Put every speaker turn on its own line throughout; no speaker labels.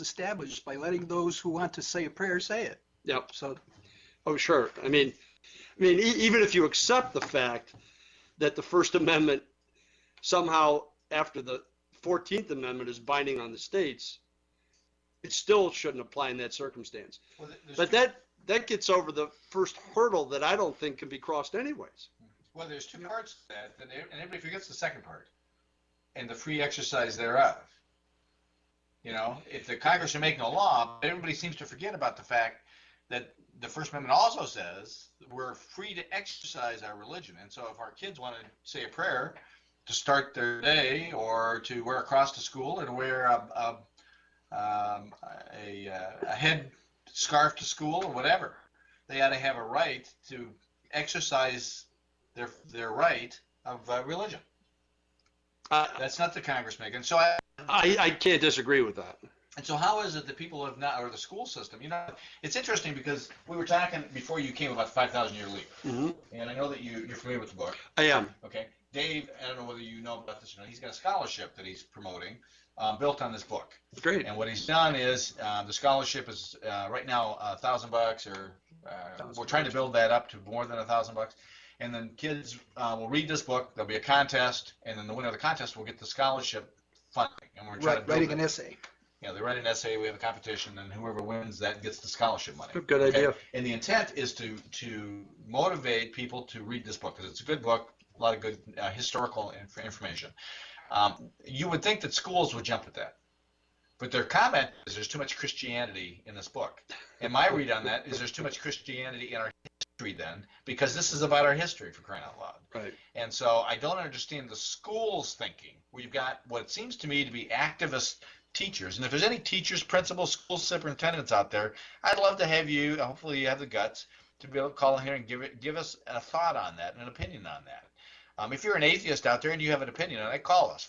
it's established by letting those who want to say a prayer say it.
Yep.
So
Oh, sure. I mean, I mean, e- even if you accept the fact that the First Amendment somehow, after the Fourteenth Amendment, is binding on the states, it still shouldn't apply in that circumstance.
Well,
But
two-
that that gets over the first hurdle that I don't think can be crossed anyways.
Well, there's two parts to that, and everybody forgets the second part, and the free exercise thereof. You know, if the Congress are making a law, everybody seems to forget about the fact that the First Amendment also says we're free to exercise our religion, and so if our kids want to say a prayer to start their day, or to wear a cross to school, or to wear a a, um, a, uh, a head scarf to school, or whatever, they ought to have a right to exercise their their right of uh, religion.
I,
That's not the Congress making. So I,
I I can't disagree with that.
and so how is it that people have not, or the school system? You know, it's interesting because we were talking before you came about the 5,000 year leap,
hmm
and I know that you you're familiar with the book.
I am.
Okay, Dave, I don't know whether you know about this or not. He's got a scholarship that he's promoting, um, built on this book.
It's great.
And what he's done is uh, the scholarship is uh, right now a thousand bucks, or uh,
Thousand
we're trying to build that up to more than a thousand bucks. And then kids uh, will read this book. There'll be a contest, and then the winner of the contest will get the scholarship funding. And we're trying to
Right,
build
writing
it.
an essay.
You know, they write an essay. We have a competition, and whoever wins that gets the scholarship money.
Good, good
Okay?
idea.
And the intent is to to motivate people to read this book because it's a good book, a lot of good uh, historical inf- information. Um, you would think that schools would jump at that, but their comment is there's too much Christianity in this book. And my read on that is there's too much Christianity in our history then because this is about our history for crying out loud.
Right.
And so I don't understand the school's thinking where you've got what seems to me to be activist teachers. And if there's any teachers, principals, school superintendents out there, I'd love to have you, hopefully you have the guts to be able to call in here and give it, give us a thought on that and an opinion on that. Um, if you're an atheist out there and you have an opinion on it, call us,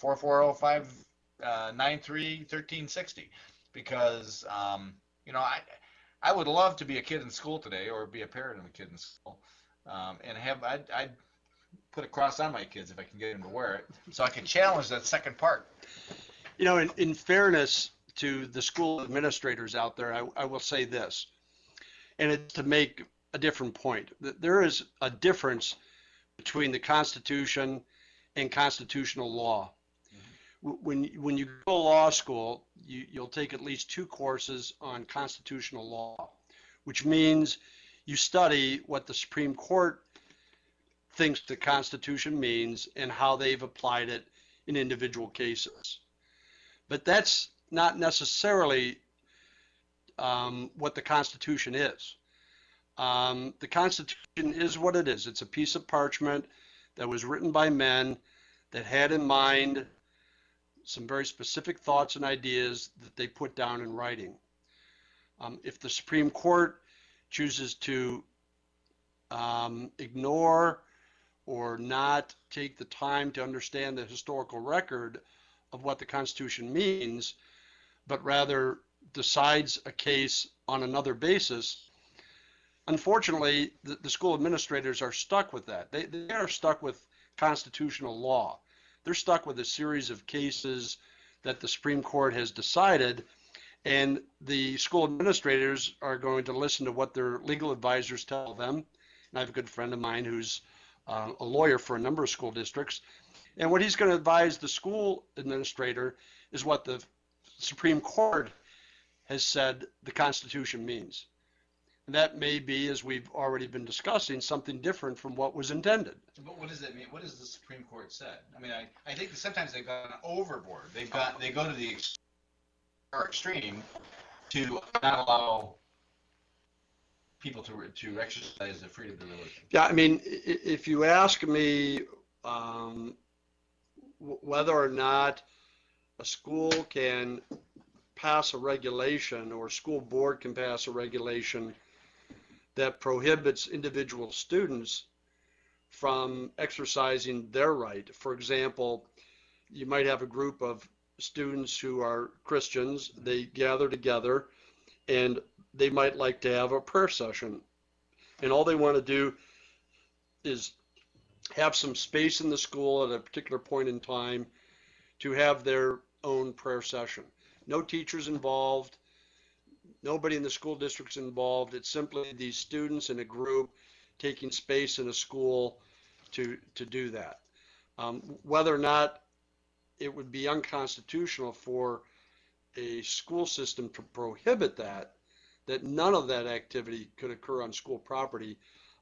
440-593-1360. Because, um, you know, I, I would love to be a kid in school today or be a parent of a kid in school um, and have, I'd, I'd put a cross on my kids if I can get them to wear it so I can challenge that second part.
You know, in, in fairness to the school administrators out there, I, I will say this, and it's to make a different point. Th- There is a difference between the Constitution and constitutional law. When, when you go to law school, you, you'll take at least two courses on constitutional law, which means you study what the Supreme Court thinks the Constitution means and how they've applied it in individual cases. But that's not necessarily um, what the Constitution is. Um, the Constitution is what it is. It's a piece of parchment that was written by men that had in mind some very specific thoughts and ideas that they put down in writing. Um, if the Supreme Court chooses to um, ignore or not take the time to understand the historical record of what the Constitution means, but rather decides a case on another basis, unfortunately, the, the school administrators are stuck with that. They, they are stuck with constitutional law. They're stuck with a series of cases that the Supreme Court has decided, and the school administrators are going to listen to what their legal advisors tell them. And I have a good friend of mine who's uh, a lawyer for a number of school districts. And what he's going to advise the school administrator is what the Supreme Court has said the Constitution means. And that may be, as we've already been discussing, something different from what was intended.
But what does that mean? What has the Supreme Court said? I mean, I, I think that sometimes they've gone overboard. They've got they go to the extreme to not allow people to to exercise the freedom of religion.
Yeah, I mean, if you ask me um, whether or not a school can pass a regulation or a school board can pass a regulation that prohibits individual students from exercising their right. For example, you might have a group of students who are Christians, they gather together and they might like to have a prayer session. And all they want to do is have some space in the school at a particular point in time to have their own prayer session. no teachers involved, nobody in the school district's involved. It's simply these students in a group taking space in a school to, to do that. Um, whether or not it would be unconstitutional for a school system to prohibit that, that none of that activity could occur on school property,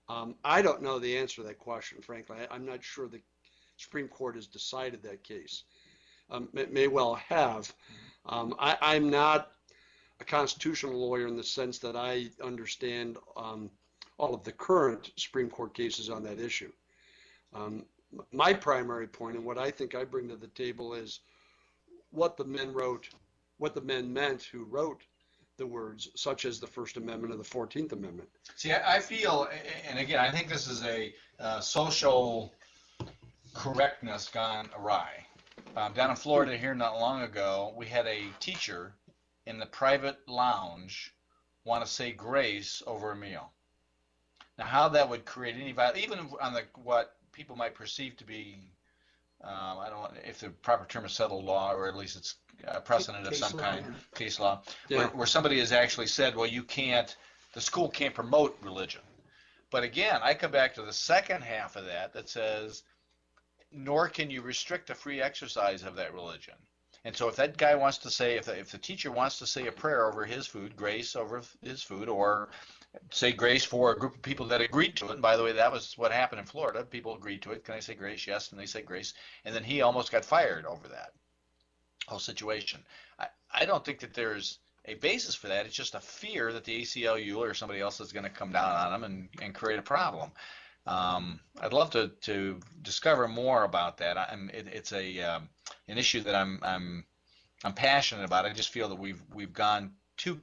um, I don't know the answer to that question, frankly. I, I'm not sure the Supreme Court has decided that case. Um, it may well have. Um, I, I'm not a constitutional lawyer in the sense that I understand um, all of the current Supreme Court cases on that issue. Um, my primary point and what I think I bring to the table is what the men wrote, what the men meant who wrote the words, such as the First Amendment or the Fourteenth Amendment.
See, I, feel, and again, I think this is a uh, social correctness gone awry. Um, down in Florida here not long ago, we had a teacher in the private lounge want to say grace over a meal. Now, how that would create any viol even on the what people might perceive to be, um, I don't know if the proper term is settled law, or at least it's a precedent of some
law,
kind, case law, where, where somebody has actually said, well, you can't, the school can't promote religion. But again, I come back to the second half of that that says, nor can you restrict the free exercise of that religion. And so if that guy wants to say, if the, if the teacher wants to say a prayer over his food, grace over his food, or say grace for a group of people that agreed to it, and by the way, that was what happened in Florida. People agreed to it. Can I say grace? Yes. And they said grace. And then he almost got fired over that whole situation. I, I don't think that there's a basis for that. It's just a fear that the ACLU or somebody else is going to come down on them and, and create a problem. Um, I'd love to, to discover more about that. I'm, it, it's a um, an issue that I'm I'm I'm passionate about. I just feel that we've we've gone too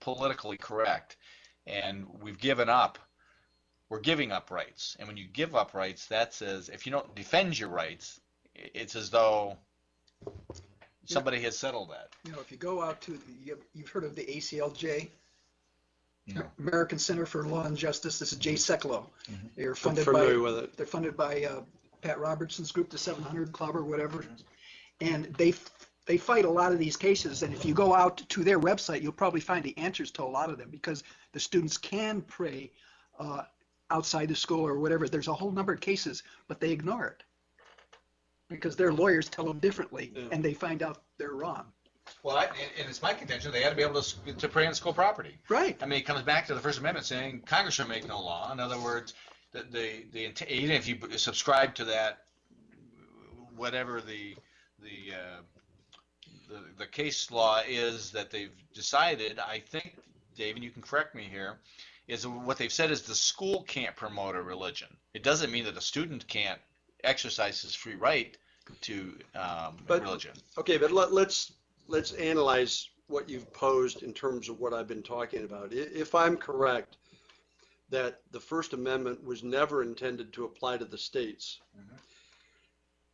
politically correct, and we've given up. We're giving up rights, and when you give up rights, that says if you don't defend your rights, it's as though somebody has settled that.
You know, if you go out to, the- you- you've heard of the ACLJ?
No.
American Center for Law and Justice. This is Jay Sekulow.
Mhm.
They're
I'm
funded
familiar
by,
with it.
they're funded by uh, Pat Robertson's group, the 700 Club or whatever. And they, they fight a lot of these cases. And if you go out to their website, you'll probably find the answers to a lot of them because the students can pray uh, outside the school or whatever. There's a whole number of cases, but they ignore it. Because their lawyers tell them differently
Yeah.
and they find out they're wrong.
Well, I, and, it's my contention they ought to be able to, to pray on school property.
Right.
I mean, it comes back to the First Amendment saying Congress shall make no law. In other words, the, the, the even if you subscribe to that, whatever the, the, uh, the, the case law is that they've decided, I think, Dave, and you can correct me here, is what they've said is the school can't promote a religion. It doesn't mean that a student can't exercise his free right to um,
But-
religion.
Okay, but let, let's, let's analyze what you've posed in terms of what I've been talking about. If I'm correct, that the First Amendment was never intended to apply to the states.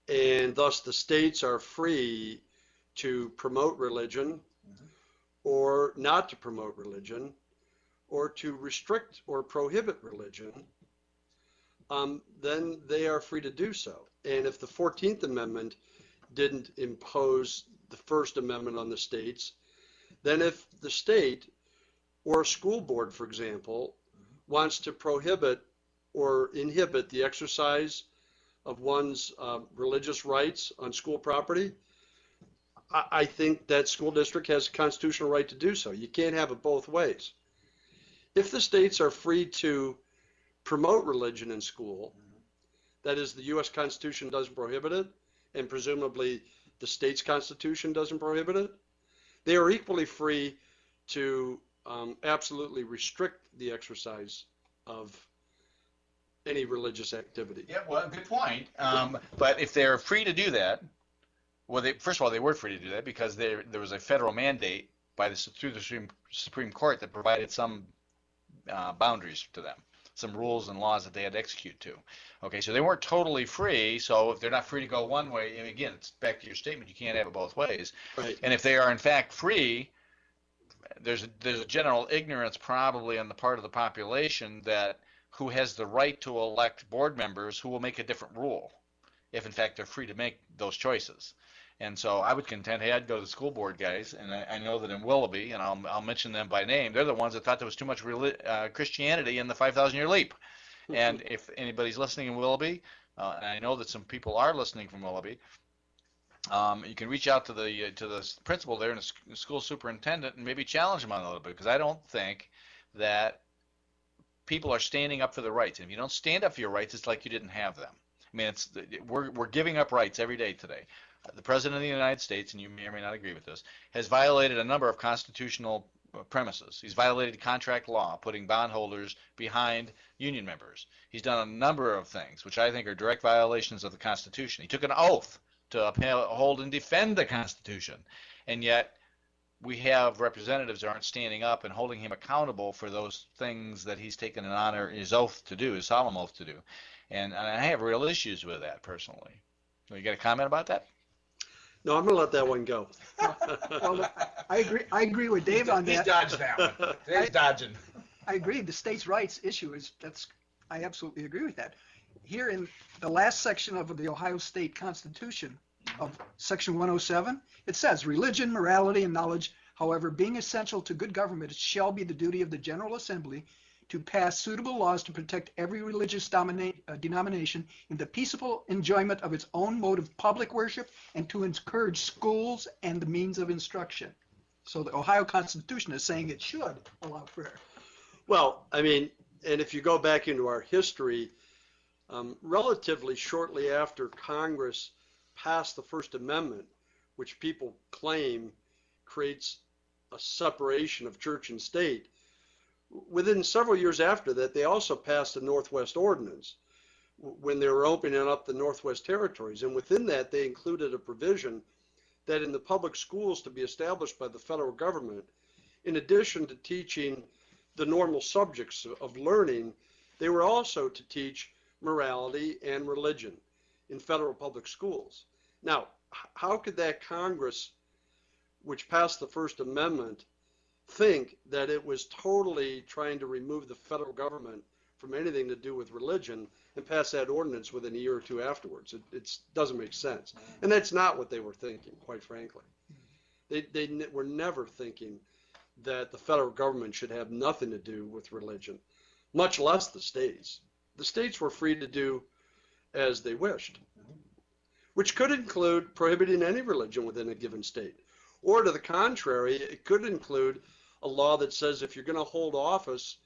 And thus the states are free to promote religion or not to promote religion or to restrict or prohibit religion, um, then they are free to do so. And if the 14th Amendment didn't impose the First Amendment on the states, then if the state or a school board, for example, wants to prohibit or inhibit the exercise of one's uh, religious rights on school property, I, I think that school district has a constitutional right to do so. You can't have it both ways. If the states are free to promote religion in school, that is, the U.S. Constitution doesn't prohibit it, and presumably the state's constitution doesn't prohibit it, they are equally free to um, absolutely restrict the exercise of any religious activity.
Yeah, well, good point. Um, but if they're free to do that, well, they, first of all, they were free to do that because there there was a federal mandate by the through the Supreme, Supreme Court that provided some uh, boundaries to them, some rules and laws that they had to execute to. Okay, so they weren't totally free. So if they're not free to go one way, and again, it's back to your statement, you can't have it both ways.
Right.
And if they are in fact free, there's a, there's a general ignorance probably on the part of the population that who has the right to elect board members who will make a different rule if in fact they're free to make those choices. And so I would contend, hey, I'd go to the school board guys, and I, I know that in Willoughby, and I'll, I'll mention them by name, they're the ones that thought there was too much reli- uh, Christianity in the 5,000 year leap. And if anybody's listening in Willoughby, uh, and I know that some people are listening from Willoughby, um, you can reach out to the uh, to the principal there and the school superintendent and maybe challenge them on a little bit because I don't think that people are standing up for their rights. And if you don't stand up for your rights, it's like you didn't have them. I mean, it's we're we're giving up rights every day today. The president of the United States, and you may or may not agree with this, has violated a number of constitutional uh, premises. He's violated contract law, putting bondholders behind union members. He's done a number of things which I think are direct violations of the Constitution. He took an oath to uphold and defend the Constitution, and yet we have representatives that aren't standing up and holding him accountable for those things that he's taken an honor, his oath to do, his solemn oath to do. And, and I have real issues with that personally. You got a comment about that?
No, I'm gonna let that one go.
Well, I agree, I agree with Dave on
He's
that.
dodged that one. Dave's dodging.
I agree. The states' rights issue is, that's, I absolutely agree with that. Here in the last section of the Ohio State Constitution of Section 107, it says, religion, morality, and knowledge, however, being essential to good government, it shall be the duty of the General Assembly to pass suitable laws to protect every religious uh, denomination in the peaceful enjoyment of its own mode of public worship and to encourage schools and the means of instruction. So the Ohio Constitution is saying it should allow prayer.
Well, I mean, and if you go back into our history, um, relatively shortly after Congress passed the First Amendment, which people claim creates a separation of church and state, within several years after that, they also passed the Northwest Ordinance when they were opening up the Northwest Territories. And within that, they included a provision that in the public schools to be established by the federal government, in addition to teaching the normal subjects of learning, they were also to teach morality and religion in federal public schools. Now, how could that Congress, which passed the First Amendment, think that it was totally trying to remove the federal government from anything to do with religion and pass that ordinance within a year or two afterwards? It it's, doesn't make sense. And that's not what they were thinking, quite frankly. They, they were never thinking that the federal government should have nothing to do with religion, much less the states. The states were free to do as they wished, which could include prohibiting any religion within a given state. Or to the contrary, it could include a law that says if you're going to hold office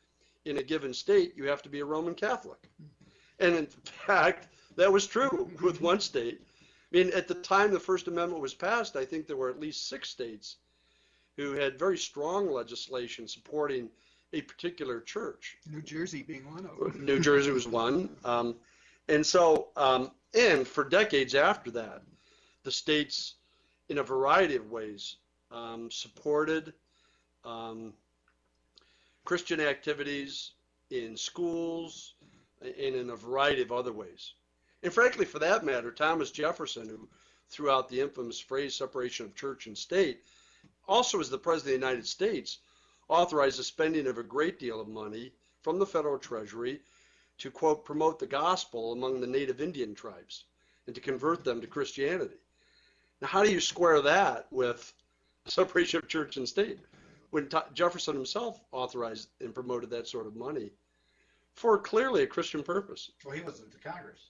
in a given state, you have to be a Roman Catholic. And in fact, that was true with one state. I mean, at the time the First Amendment was passed, I think there were at least six states who had very strong legislation supporting a particular church.
New Jersey being one of them.
New Jersey was one. Um, and so, um, and for decades after that, the states, in a variety of ways, um, supported um, Christian activities in schools and in a variety of other ways. And frankly, for that matter, Thomas Jefferson, who threw out the infamous phrase separation of church and state, also as the President of the United States, authorized the spending of a great deal of money from the federal treasury to, quote, promote the gospel among the native Indian tribes and to convert them to Christianity. Now, how do you square that with separation of church and state when T- Jefferson himself authorized and promoted that sort of money for clearly a Christian purpose?
Well, he wasn't the Congress.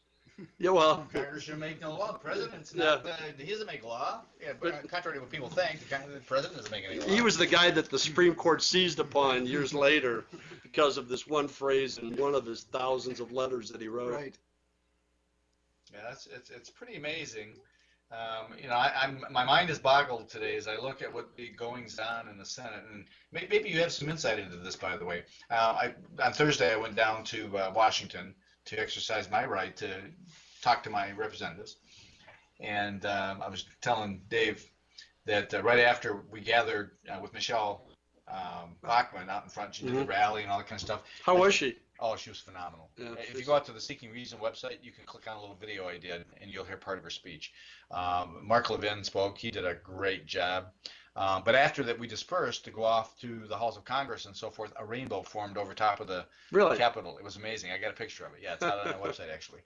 Yeah, well,
Congress should make no law. The president's
Yeah.
not, uh, he doesn't make law. Yeah, but contrary to what people think, the the president doesn't make any law.
he was the guy that the Supreme Court seized upon years later because of this one phrase in one of his thousands of letters that he wrote.
Right.
Yeah, that's it's it's pretty amazing. Um, you know, I, I'm my mind is boggled today as I look at what the goings on in the Senate, and may, maybe you have some insight into this. By the way, uh, I on Thursday I went down to uh, Washington to exercise my right to talk to my representatives, and um, I was telling Dave that uh, right after we gathered uh, with Michele um, Bachmann out in front, she did the
Mhm.
rally and all that kind of stuff.
How was she?
Oh, she was phenomenal.
Yeah,
if you go out to the Seeking Reason website, you can click on a little video I did, and you'll hear part of her speech. Um, Mark Levin spoke. He did a great job. Um, but after that, we dispersed to go off to the halls of Congress and so forth. A rainbow formed over top of the
Really?
Capitol. It was amazing. I got a picture of it. Yeah, it's out on our website actually.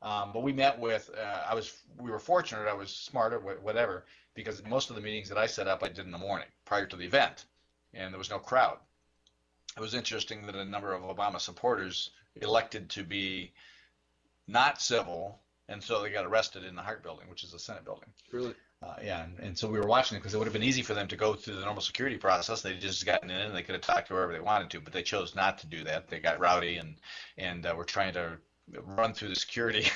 Um, but we met with, uh, I was, we were fortunate, I was smarter, whatever, because most of the meetings that I set up, I did in the morning prior to the event, and there was no crowd. It was interesting that a number of Obama supporters elected to be not civil, and so they got arrested in the Hart Building, which is the Senate building.
Really?
Uh, yeah, and, and so we were watching it because it would have been easy for them to go through the normal security process. They just gotten in and they could have talked to whoever they wanted to, but they chose not to do that. They got rowdy and and uh, were trying to run through the security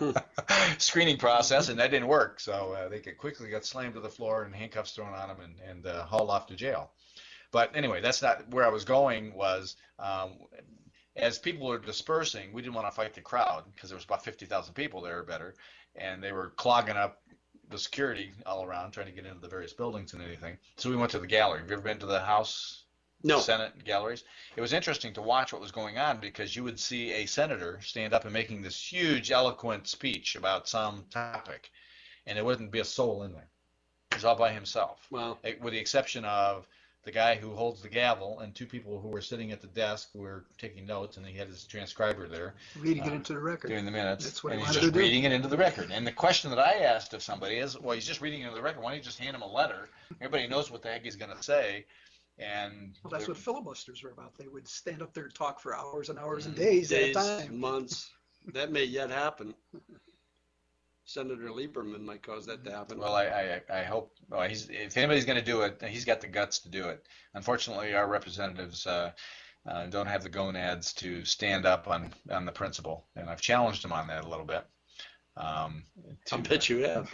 screening process, and that didn't work. So uh, they quickly got slammed to the floor and handcuffs thrown on them and and uh, hauled off to jail. But anyway, that's not where I was going. Was um, as people were dispersing, we didn't want to fight the crowd because there was about 50,000 people there or better, and they were clogging up the security all around trying to get into the various buildings and anything. So we went to the gallery. Have you ever been to the House,
No.
Senate galleries? It was interesting to watch what was going on because you would see a senator stand up and making this huge, eloquent speech about some topic, and there wouldn't be a soul in there. He's all by himself,
Wow.
eh, with the exception of the guy who holds the gavel and two people who were sitting at the desk were taking notes, and he had his transcriber there
Reading it
Uh,
into the record.
doing the minutes,
That's what
and
he
he's
wanted
just
to do.
reading it into the record. And the question that I asked of somebody is, well, he's just reading it into the record. Why don't you just hand him a letter? Everybody knows what the heck he's going to say. And
Well, that's what filibusters were about. They would stand up there and talk for hours and hours and days,
Days,
at a time.
months. That may yet happen. Senator Lieberman might cause that to happen.
well, I, I, I hope well, he's if anybody's going to do it, he's got the guts to do it. Unfortunately, our representatives uh, uh, don't have the gonads to stand up on on the principle, and I've challenged him on that a little bit. Um,
I bet you have.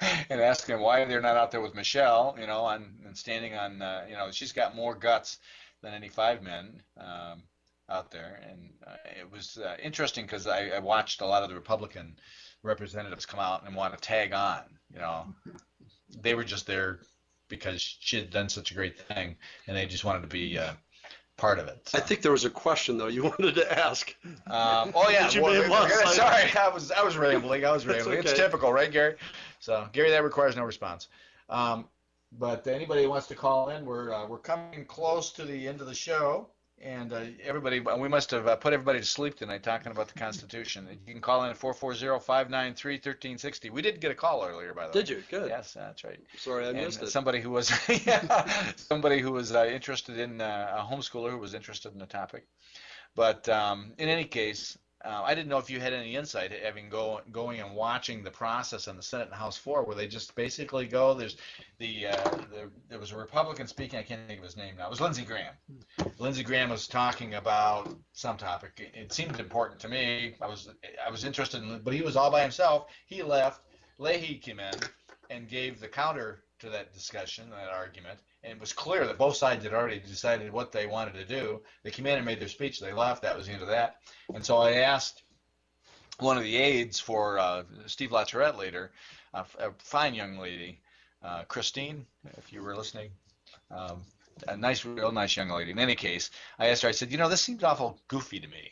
and asking them why they're not out there with Michele, you know, on and standing on, uh, you know, she's got more guts than any five men um, out there, and uh, it was uh, interesting because I, I watched a lot of the Republican representatives come out and want to tag on, you know, they were just there because she had done such a great thing, and they just wanted to be uh, part of it.
I think there was a question though you wanted to ask.
Um, oh yeah, well,
may have lost sight
sorry, I was I was rambling. I was rambling. It's typical, right, Gary? So Gary, that requires no response. Um, but anybody who wants to call in, we're uh, we're coming close to the end of the show, and uh, everybody, we must have uh, put everybody to sleep tonight talking about the Constitution. You can call in at 440-593-1360. We did get a call earlier, by the way.
Did you? Good.
Yes, that's right
Sorry I
and
missed it.
somebody who was yeah, somebody who was uh, interested in uh, a homeschooler who was interested in the topic. But um, in any case, uh, I didn't know if you had any insight, having go going and watching the process on the Senate and House floor, where they just basically go. There's the, uh, the there was a Republican speaking. I can't think of his name now. It was Lindsey Graham. Lindsey Graham was talking about some topic. It, it seemed important to me. I was I was interested in, but he was all by himself. He left. Leahy came in and gave the counter to that discussion, that argument, and it was clear that both sides had already decided what they wanted to do. They came in and made their speech. They left. That was the end of that. And so I asked one of the aides for uh, Steve LaTourette later, a, fine young lady, uh, Christine, if you were listening, um, a nice, real nice young lady. In any case, I asked her. I said, you know, this seems awful goofy to me.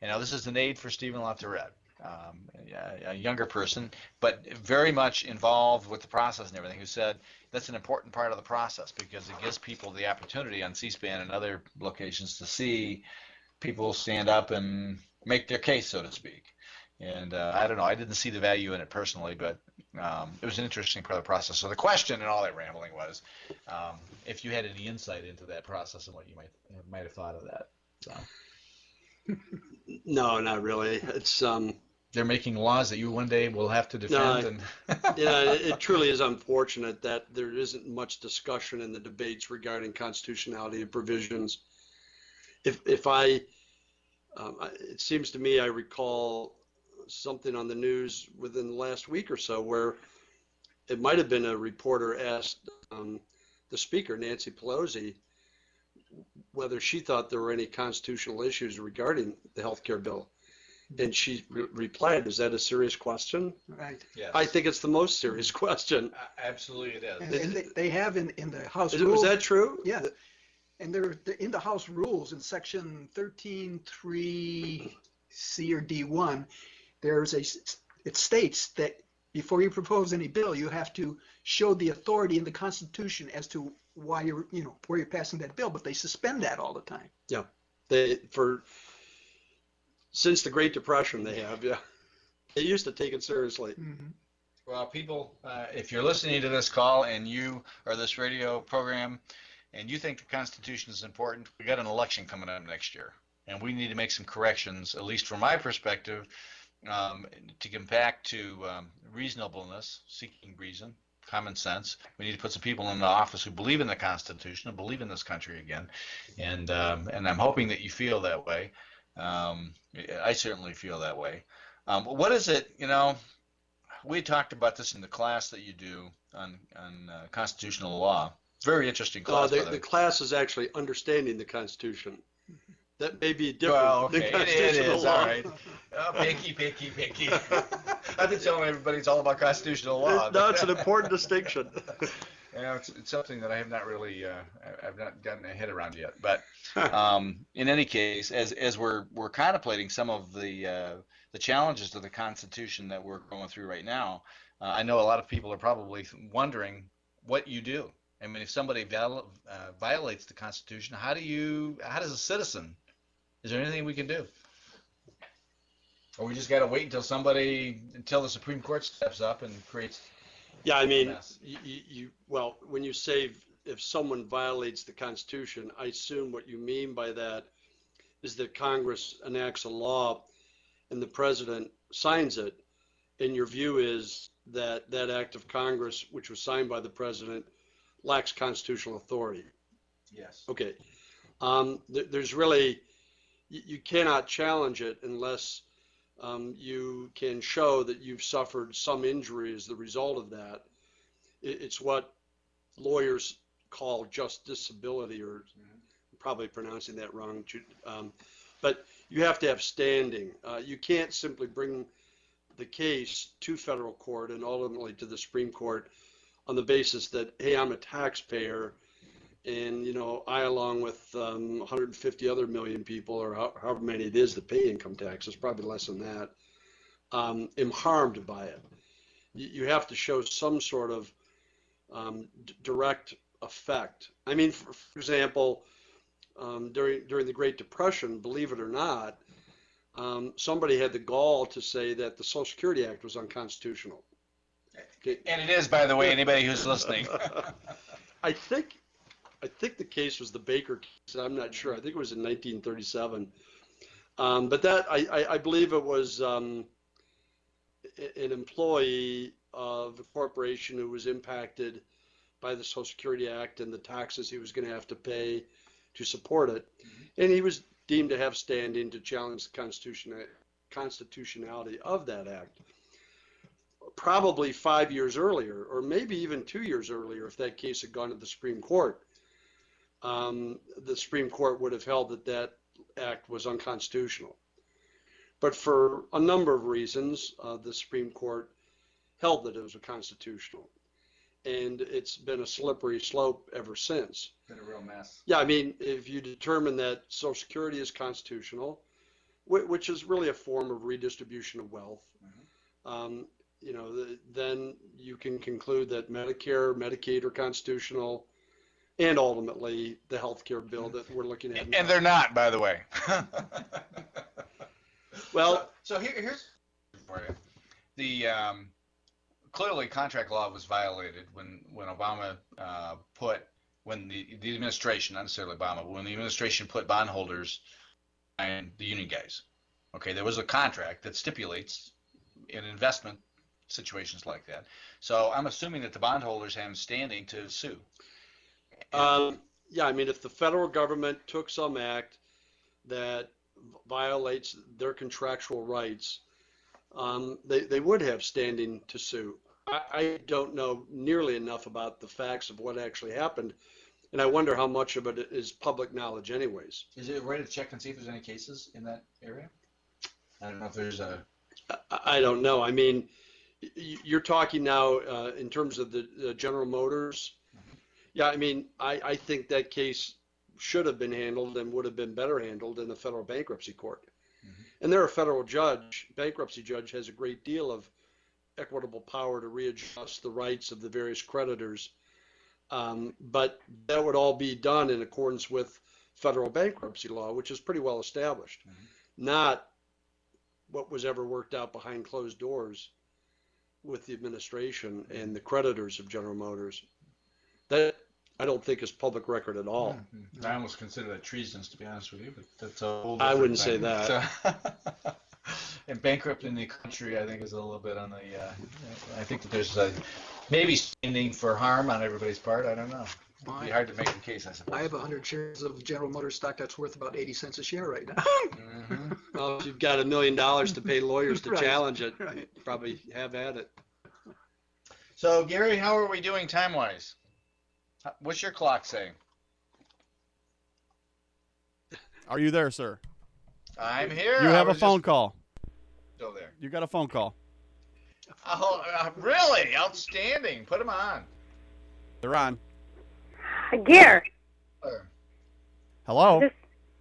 You know, this is an aide for Stephen LaTourette. Um, a, a younger person, but very much involved with the process and everything, who said that's an important part of the process because it gives people the opportunity on C-SPAN and other locations to see people stand up and make their case, so to speak. And uh, I don't know, I didn't see the value in it personally, but um, it was an interesting part of the process. So the question and all that rambling was, um, if you had any insight into that process and what you might might have thought of that. So
No, not really. It's um
they're making laws that you one day will have to defend. and
yeah, it, it truly is unfortunate that there isn't much discussion in the debates regarding constitutionality of provisions. If if I, um, I- it seems to me I recall something on the news within the last week or so where it might have been a reporter asked um, the speaker Nancy Pelosi whether she thought there were any constitutional issues regarding the health care bill, and she re- replied, "Is that a serious question?"
Right.
yes,
I think it's the most serious question.
absolutely it is.
And and they, they have in, in the House
Is it,
rules.
was that true?
Yeah. And they're, they're in the House rules in section thirteen three C or D one, there's a, s- it states that before you propose any bill, you have to show the authority in the Constitution as to why you're, you know, where you're passing that bill, but they suspend that all the time. Yeah.
They for Since the Great Depression, they have, yeah. They used to take it seriously.
Mhm.
Well, people, uh, if you're listening to this call and you or this radio program and you think the Constitution is important, we got an election coming up next year, and we need to make some corrections, at least from my perspective, um, to get back to um, reasonableness, seeking reason, common sense. We need to put some people in the office who believe in the Constitution and believe in this country again, and um, and I'm hoping that you feel that way. Um, I certainly feel that way. Um, what is it, you know? we talked about this in the class that you do on on uh, constitutional law. Very interesting
Uh,
class.
the,
the
the class is actually understanding the Constitution. That may be different
well, okay,
than
it, it
constitutional
is
law.
all right. Oh, picky, picky, picky. I've been telling everybody it's all about constitutional law.
No, it's an important distinction.
Yeah, it's, it's something that I have not really, uh, I've not gotten a head around yet. But um, in any case, as as we're we're contemplating some of the uh, the challenges to the Constitution that we're going through right now, uh, I know a lot of people are probably wondering what you do. I mean, if somebody val- uh, violates the Constitution, how do you, how does a citizen, is there anything we can do? Or we just got to wait until somebody, until the Supreme Court steps up and creates
Yeah, I mean, you, you, you- well, when you say if someone violates the Constitution, I assume what you mean by that is that Congress enacts a law and the president signs it, and your view is that that act of Congress, which was signed by the president, lacks constitutional authority.
Yes.
Okay. Um, there, there's really, you, you cannot challenge it unless um, you can show that you've suffered some injury as the result of that. It, it's what lawyers call justiciability, or probably pronouncing that wrong. Um, but you have to have standing. Uh, you can't simply bring the case to federal court and ultimately to the Supreme Court on the basis that, hey, I'm a taxpayer and, you know, I, along with um, 150 other million people, or how- however many it is that pay income taxes, probably less than that, um, am harmed by it. You, you have to show some sort of um, d- direct effect. I mean, for, for example, um, during during the Great Depression, believe it or not, um, somebody had the gall to say that the Social Security Act was unconstitutional.
And it is, by the way, anybody who's listening.
I think, I think the case was the Baker case. I'm not sure. I think it was in 1937. Um, but that, I, I, I believe it was um, an employee of a corporation who was impacted by the Social Security Act and the taxes he was going to have to pay to support it. And he was deemed to have standing to challenge the constitution, constitutionality of that act probably five years earlier, or maybe even two years earlier, if that case had gone to the Supreme Court, um, the Supreme Court would have held that that act was unconstitutional. But for a number of reasons, uh, the Supreme Court held that it was constitutional. And it's been a slippery slope ever since.
Been a real mess.
Yeah, I mean, if you determine that Social Security is constitutional, which is really a form of redistribution of wealth, um, you know, the- then you can conclude that Medicare, Medicaid are constitutional, and ultimately the health care bill that we're looking at.
And they're not, by the way.
Well,
so here, here's for you. The um, clearly contract law was violated when when Obama uh, put when the the administration, not necessarily Obama, but when the administration put bondholders and the union guys. Okay, there was a contract that stipulates in investment situations like that. So I'm assuming that the bondholders have standing to sue.
Um, yeah, I mean, if the federal government took some act that violates their contractual rights, um, they, they would have standing to sue. I, I don't know nearly enough about the facts of what actually happened, and I wonder how much of it is public knowledge anyways.
Is it right to check and see if there's any cases in that area? I don't know if there's a.
I, I don't know. I mean, you're talking now uh, in terms of the, the General Motors. Yeah, I mean, I, I think that case should have been handled and would have been better handled in the federal bankruptcy court. Mm-hmm. And they're a federal judge. Bankruptcy judge has a great deal of equitable power to readjust the rights of the various creditors. Um, but that would all be done in accordance with federal bankruptcy law, which is pretty well established, mm-hmm. not what was ever worked out behind closed doors with the administration and mm-hmm. the creditors of General Motors. That, I don't think is public record at all.
I almost consider that treasonous, to be honest with you, but that's a whole.
I
different
wouldn't say
thing.
that.
So- And bankrupting the country, I think, is a little bit on the, uh, I think that there's a, maybe standing for harm on everybody's part, I don't know. It'd be hard to make a case, I suppose.
I have hundred shares of General Motors stock that's worth about eighty cents a share right now.
Mhm.
Well, if you've got a million dollars to pay lawyers to
Right.
challenge it,
Right.
probably have at it.
So Gary, how are we doing time-wise? How- What's your clock saying?
Are you there, sir?
I'm here.
You have a phone
just
call.
Still there.
You got a phone call.
Oh, uh, really? Outstanding. Put them on.
They're on.
Gare.
Hello.
This-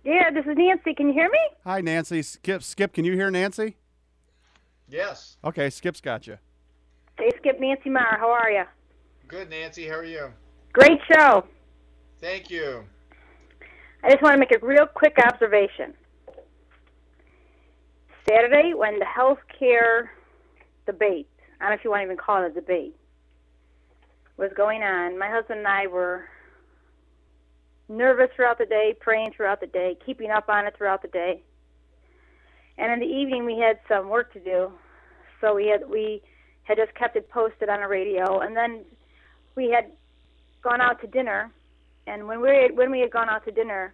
Yeah, this is Nancy. Can you hear me?
Hi, Nancy. Skip. Skip. Can you hear Nancy?
Yes.
Okay. Skip's got you.
Hey, Skip Nancy Meyer. How are you?
Good, Nancy. How are you?
Great show.
Thank you.
I just want to make a real quick observation. Saturday, when the health care debate, I don't know if you want to even call it a debate, was going on, my husband and I were nervous throughout the day, praying throughout the day, keeping up on it throughout the day. And in the evening, we had some work to do, so we had we had just kept it posted on the radio, and then we had gone out to dinner and when we had, when we had gone out to dinner,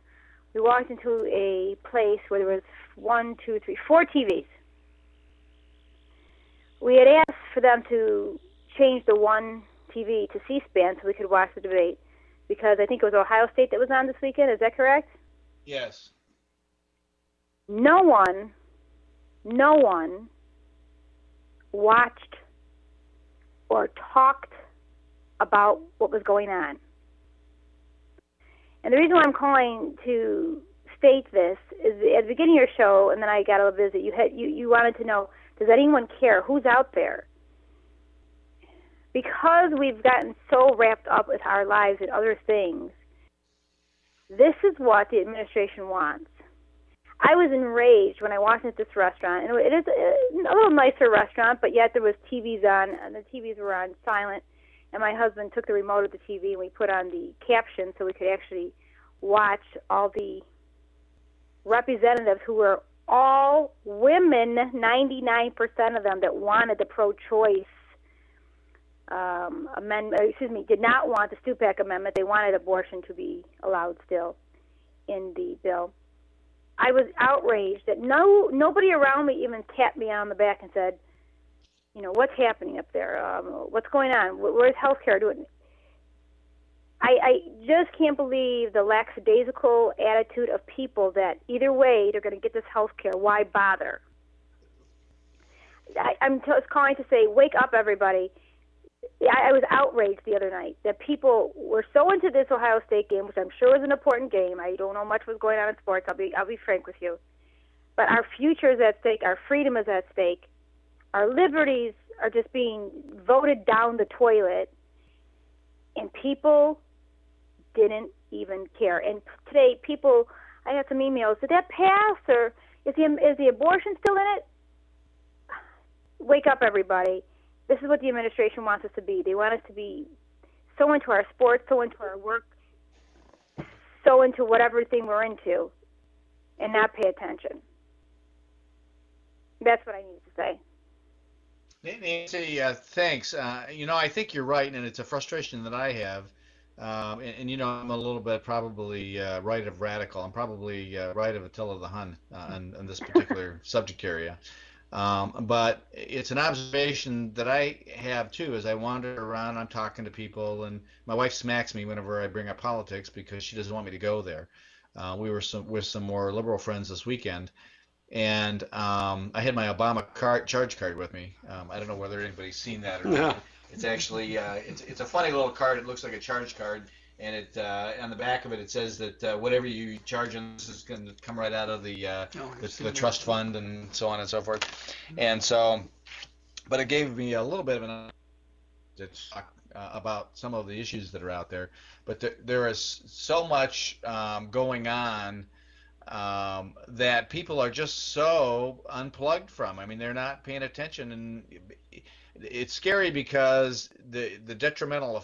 we walked into a place where there was one, two, three, four TVs. We had asked for them to change the one TV to C-SPAN so we could watch the debate because I think it was Ohio State that was on this weekend. Is that correct?
Yes.
No one, no one watched or talked about what was going on. And the reason why I'm calling to state this is at the beginning of your show, and then I got a little visit. You had you, you wanted to know does anyone care who's out there? Because we've gotten so wrapped up with our lives and other things, this is what the administration wants. I was enraged when I walked into this restaurant, and it is a, a little nicer restaurant, but yet there was TVs on, and the TVs were on silent. And my husband took the remote of the TV, and we put on the caption so we could actually watch all the representatives who were all women, 99% of them that wanted the pro-choice um, amendment. Excuse me, did not want the Stupak amendment. They wanted abortion to be allowed still in the bill. I was outraged that no nobody around me even tapped me on the back and said, you know, what's happening up there? Um, what's going on? Where's healthcare doing? I, I just can't believe the lackadaisical attitude of people that either way they're going to get this health care. Why bother? I, I'm just calling to say, wake up, everybody. I, I was outraged the other night that people were so into this Ohio State game, which I'm sure was an important game. I don't know much was going on in sports. I'll be I'll be frank with you, but our future is at stake. Our freedom is at stake. Our liberties are just being voted down the toilet, and people didn't even care. And today, people, I got some emails. Did that pass, or is the is the abortion still in it? Wake up, everybody! This is what the administration wants us to be. They want us to be so into our sports, so into our work, so into whatever thing we're into, and not pay attention. That's what I need to say.
Nancy, uh, thanks. Uh, you know, I think you're right, and it's a frustration that I have. Um, and, and, you know, I'm a little bit probably uh, right of radical. I'm probably uh, right of Attila the Hun uh, on, on this particular subject area. Um, but it's an observation that I have too as I wander around. I'm talking to people, and my wife smacks me whenever I bring up politics because she doesn't want me to go there. Uh, we were some, with some more liberal friends this weekend, and um, I had my Obama card, charge card with me. Um, I don't know whether anybody's seen that or not.
Yeah.
It's actually uh, it's it's a funny little card. It looks like a charge card, and it uh, on the back of it it says that uh, whatever you charge on this is going to come right out of the uh,
Oh,
the, the trust fund and so on and so forth. And so, but it gave me a little bit of an to talk uh, about some of the issues that are out there. But there, there is so much um, going on um, that people are just so unplugged from. I mean, they're not paying attention, and it's scary because the the detrimental